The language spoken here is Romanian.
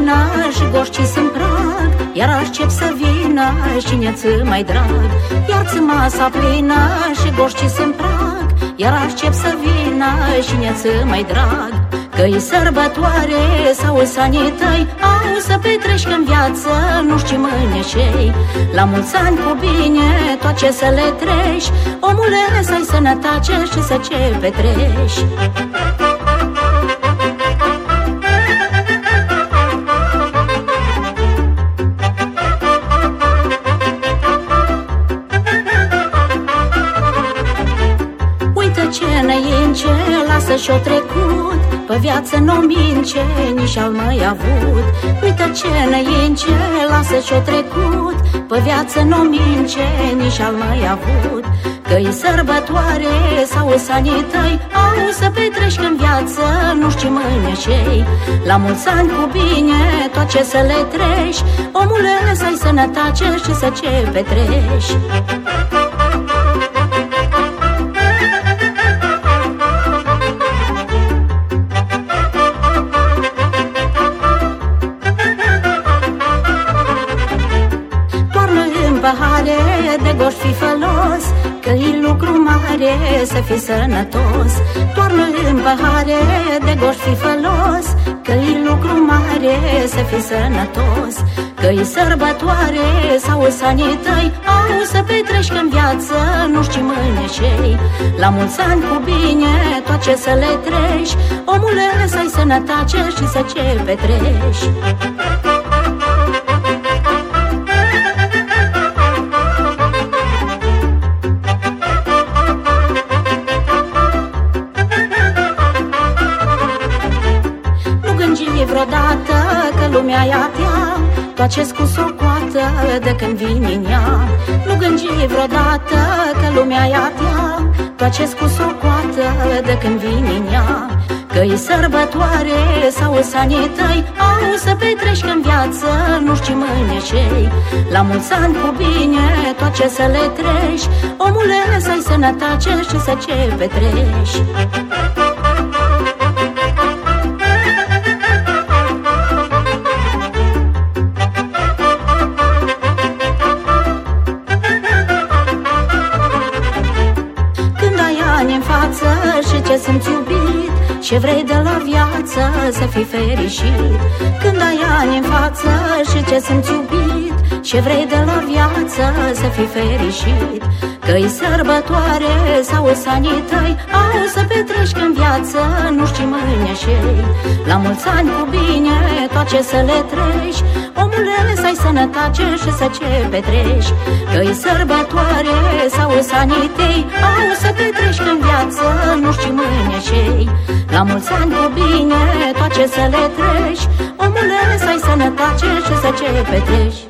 vină și goșcii sunt prag. Iar aștept să vină și ți mai drag. Iar-ți masa plină și goșcii sunt prag. Iar aștept să vină și ți mai drag. Că-i sărbătoare sau sanii tăi. Au să petreci în viață, nu știu mâine cei. La mulți ani cu bine, tot ce să le treci. Omule, să ai sănătate și să ce petreci înainte, lasă și-o trecut. Pe viață nu mince, nici al mai avut. Uită ce înainte, lasă și-o trecut. Pe viață nu mince, nici al mai avut. Că-i sărbătoare sau sanii tăi Au să petreci în viață, nu știu mâine cei. La mulți ani cu bine, tot ce să le treci Omule, să-ai sănătate și să ce petreci de goș fi fălos Că-i lucru mare să fii sănătos. Toarnă în pahare de goș fi fălos Că-i lucru mare să fii sănătos. Că-i sărbătoare sau sanii tăi Au să petreci în viață, nu știu mâine cei. La mulți ani cu bine, tot ce să le treci Omule, să ai sănătate și să ce petreci lumea e a tea Toace-ți cu socoată de când vin în ea. Nu gângi vreodată că lumea e a tea Toace-ți cu socoată de când vin în ea. Că-i sărbătoare sau sanii tăi Au să petreci în viață, nu știu mâine cei. La mulți ani cu bine, tot ce să le treci Omule, să-ai sănătate și să ce petreci și ce simți iubit Ce vrei de la viață să fii fericit. Când ai ani în față și ce simți iubit Ce vrei de la viață să fii fericit. Că-i sărbătoare sau sanii tăi Au să petreci în viață, nu știi mâine și La mulți ani cu bine, tot ce să le treci Omule, să ai sănătate și să ce petreci Că-i sărbătoare sau sanii tăi Au să petreci în viață, nu știi mâine și La mulți ani cu bine, tot ce să le treci Omule, să ai sănătate și să ce petreci